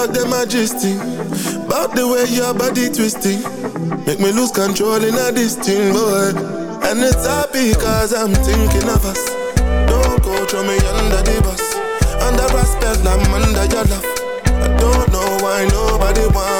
Talk them majesty. About the way your body twisting Make me lose control in a this boy And it's happy cause I'm thinking of us. Don't go throw me under the bus. Under respect, I'm under your love. I don't know why nobody want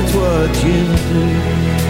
that's what you do.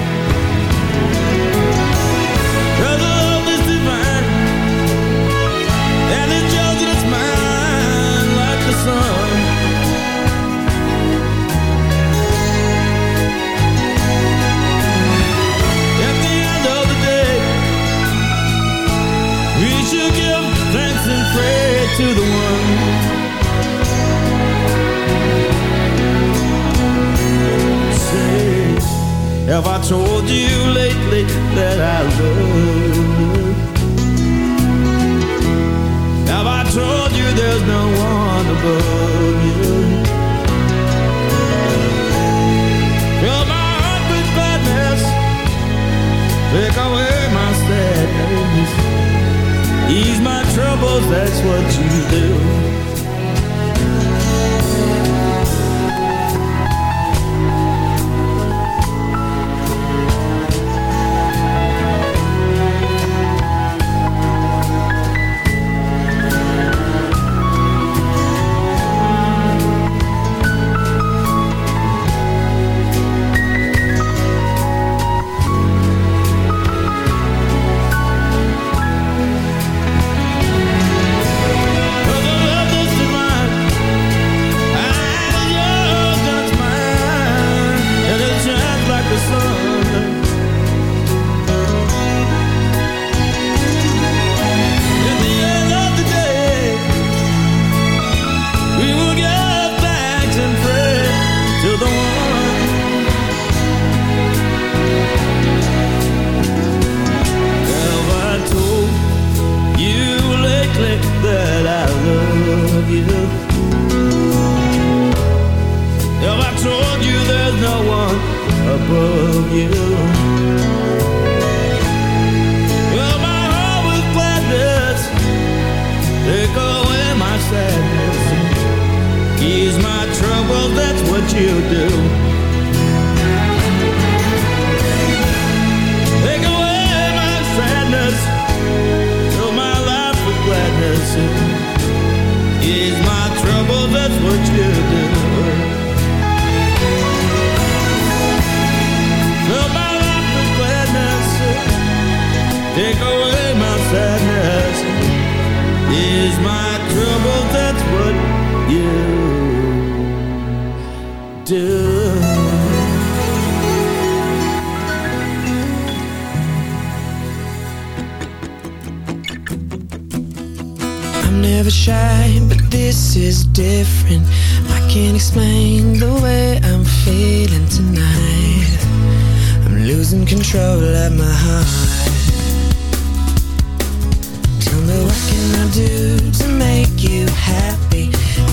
losing control of my heart. Tell me what can I do to make you happy?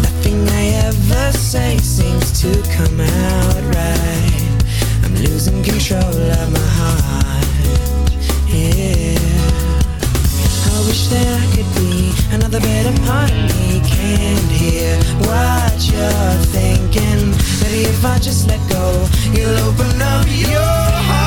Nothing I ever say seems to come out right. I'm losing control of my heart Yeah. I wish there could be another better part of me Can't hear what you're thinking Maybe if I just let go You'll open up your heart.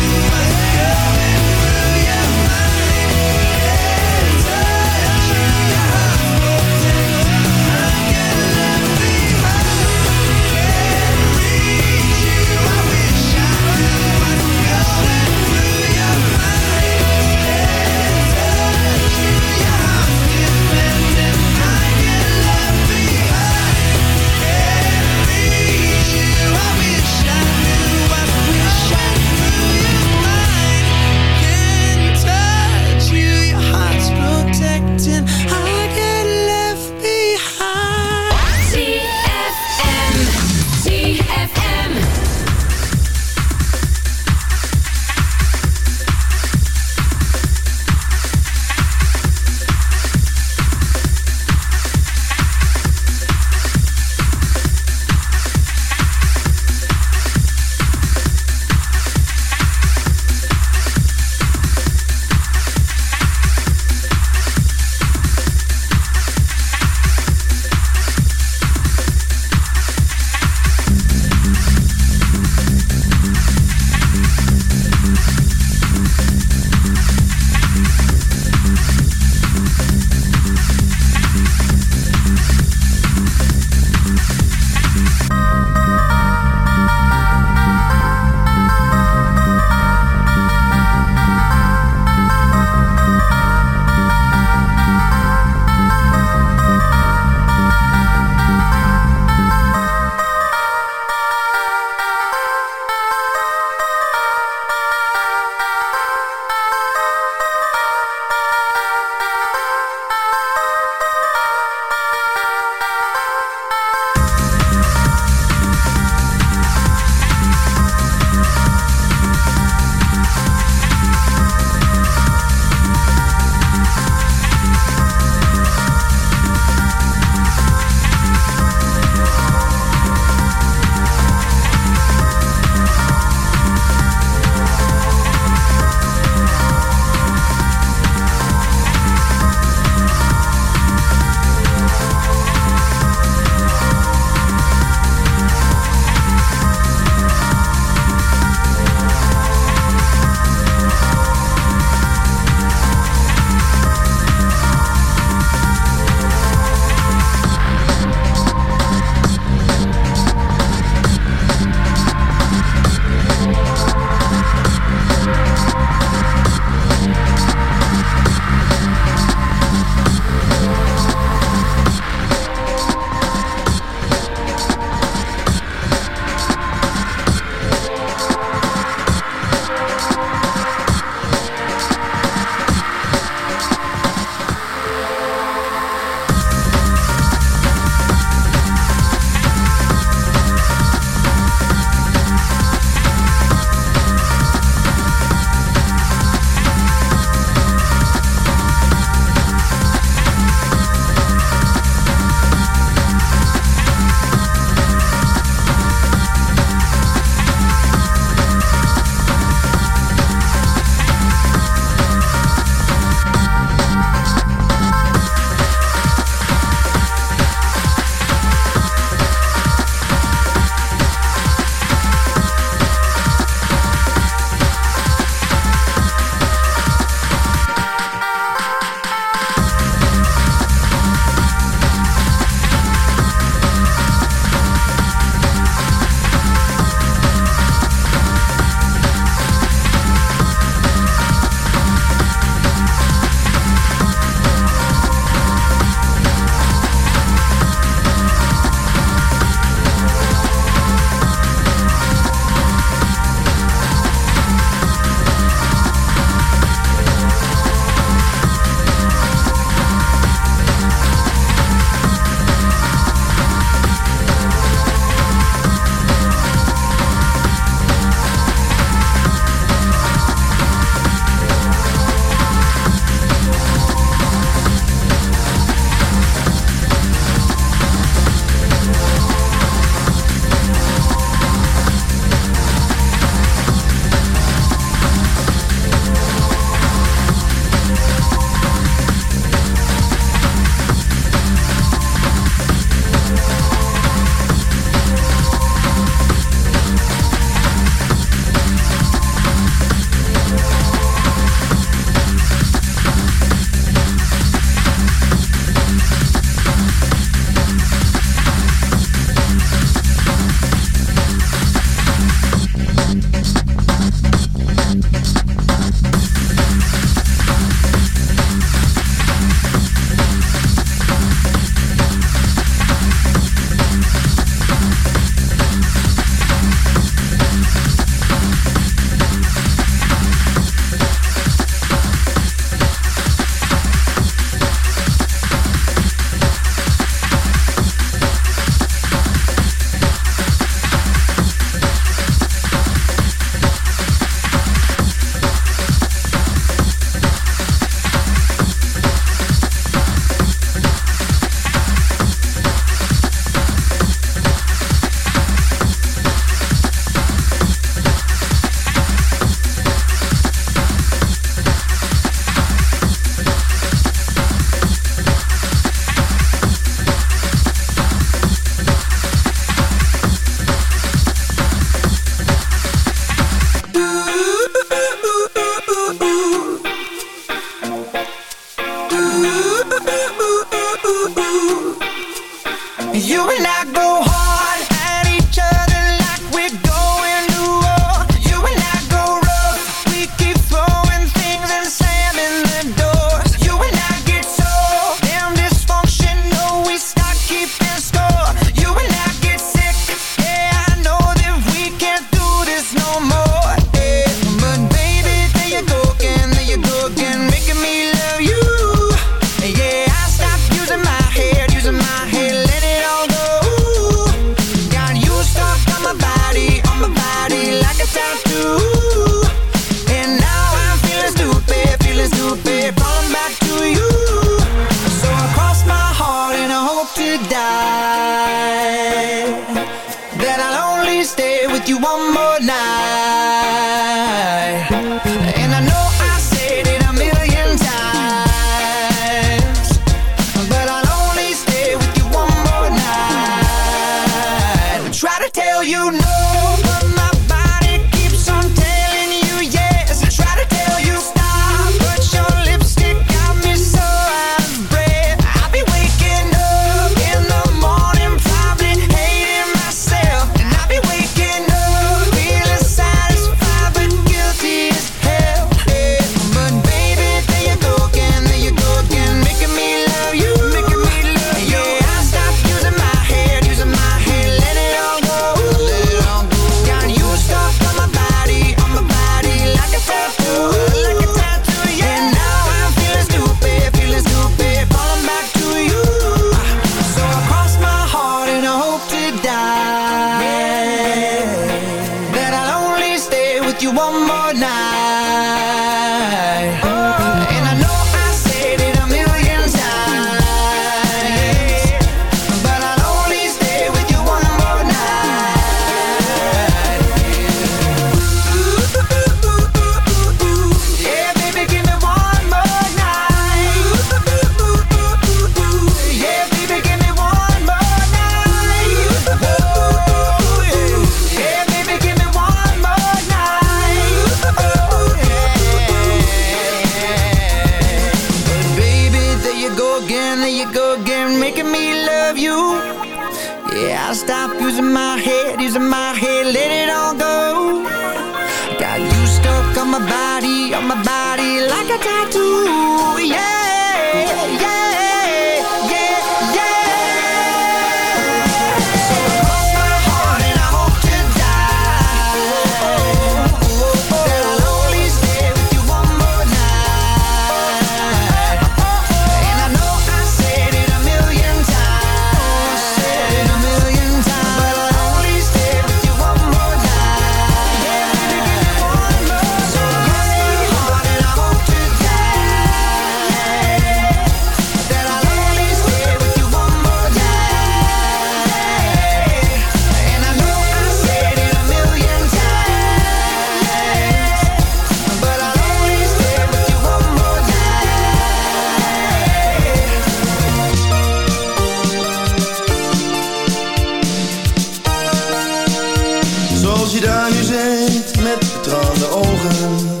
Als je daar nu zit met betraande ogen.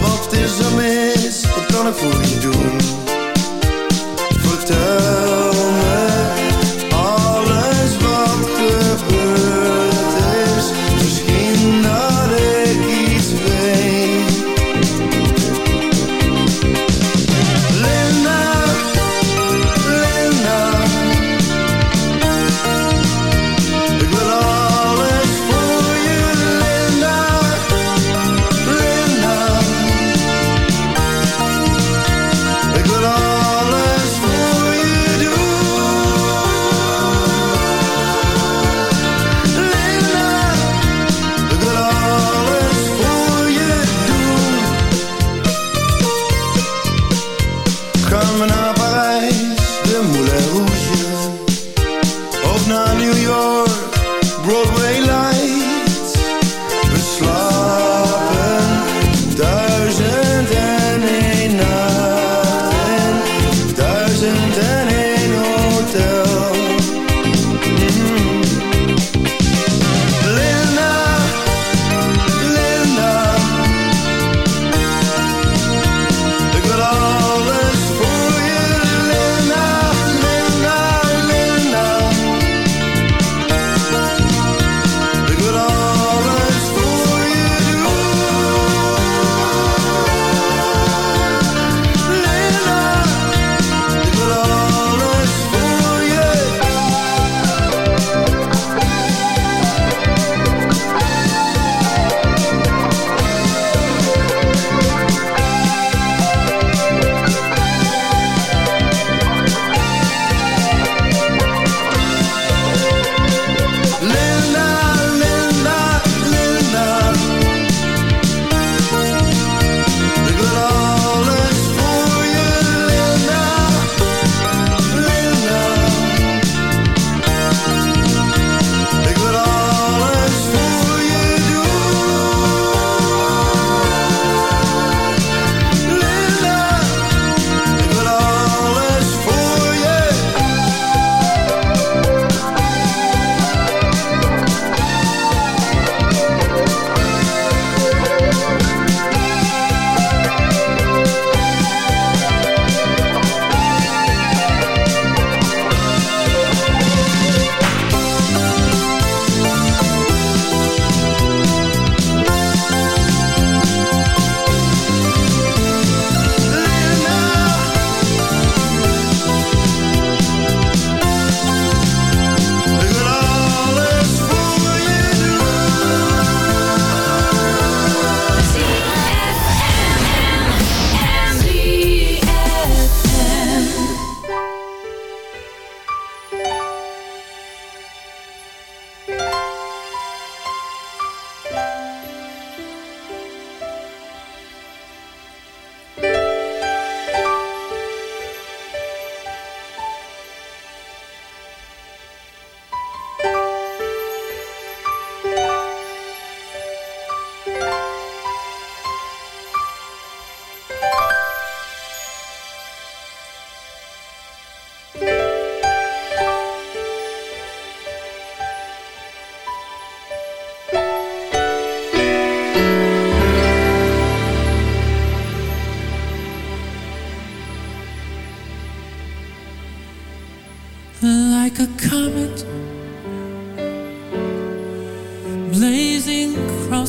Wat is er mis, wat kan ik voor je doen?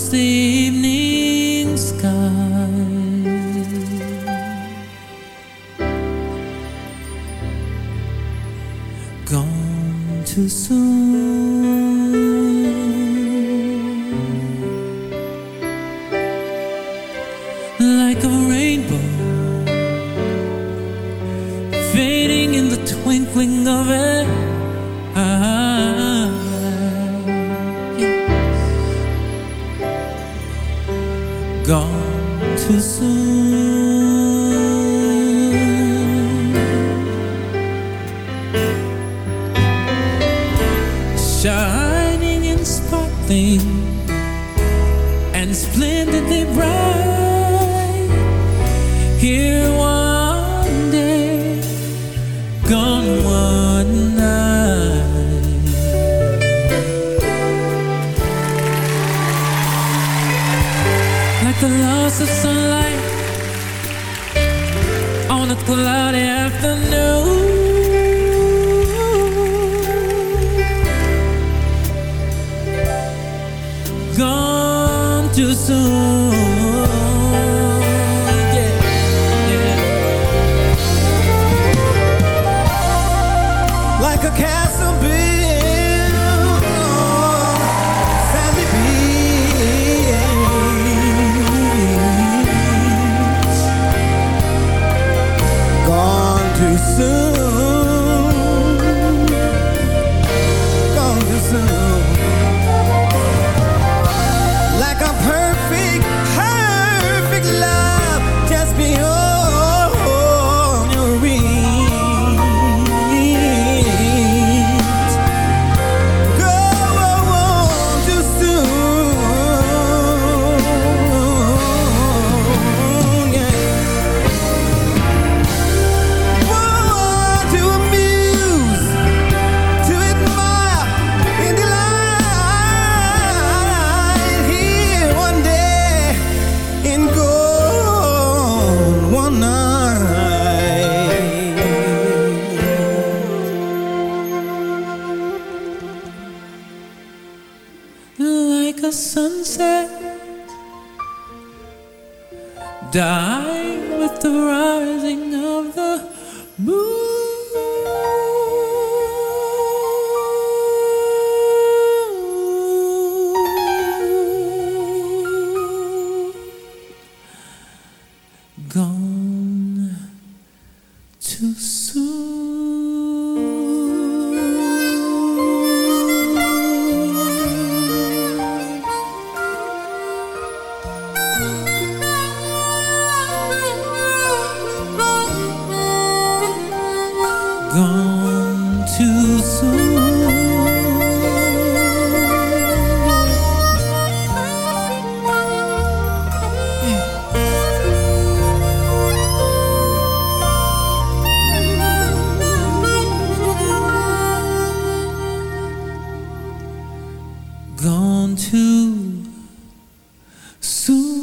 see soon Too soon.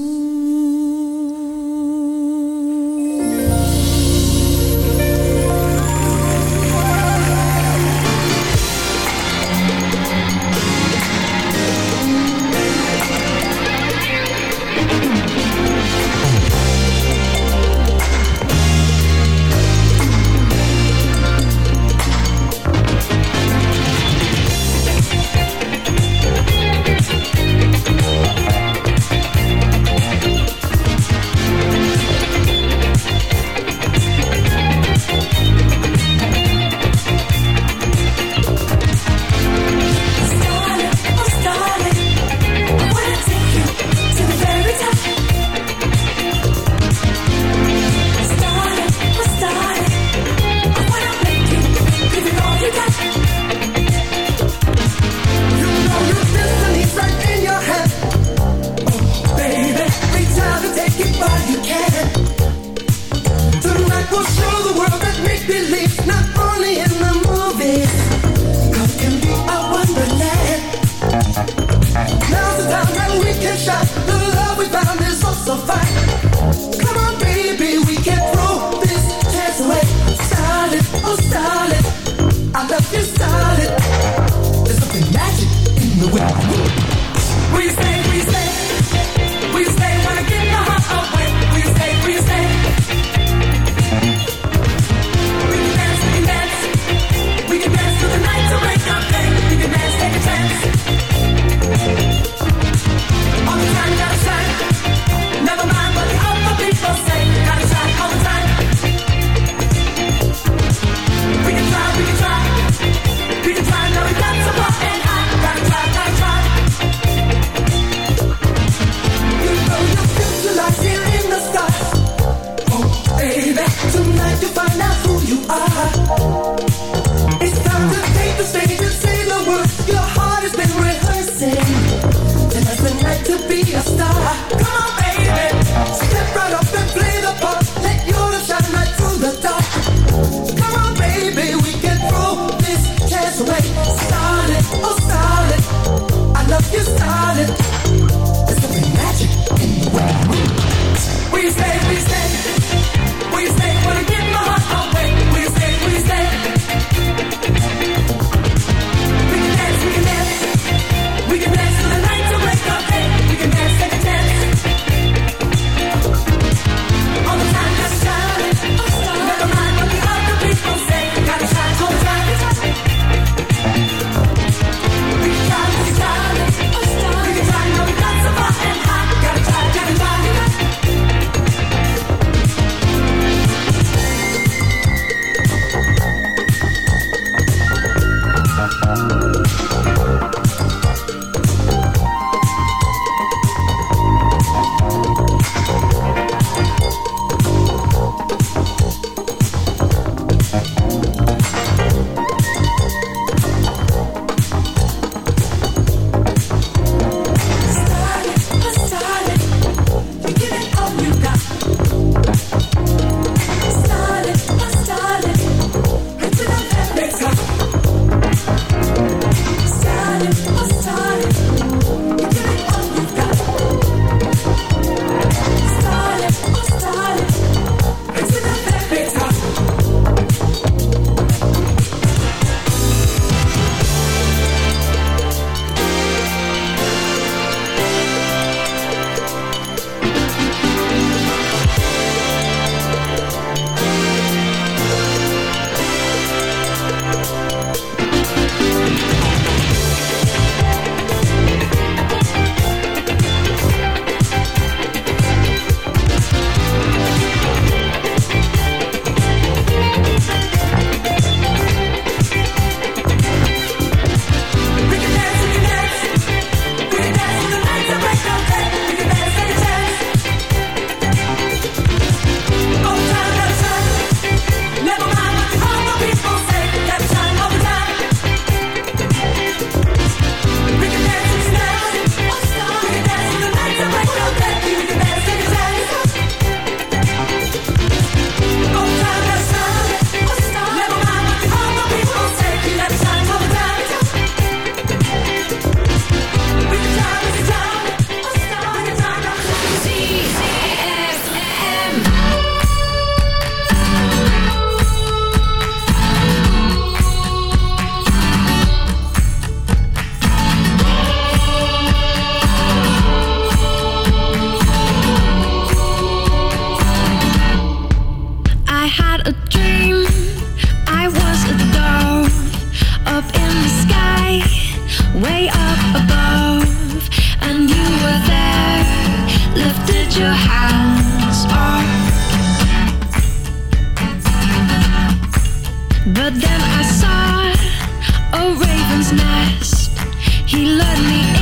But then I saw a raven's nest. He led me in.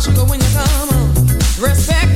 sugar when you come. Respect.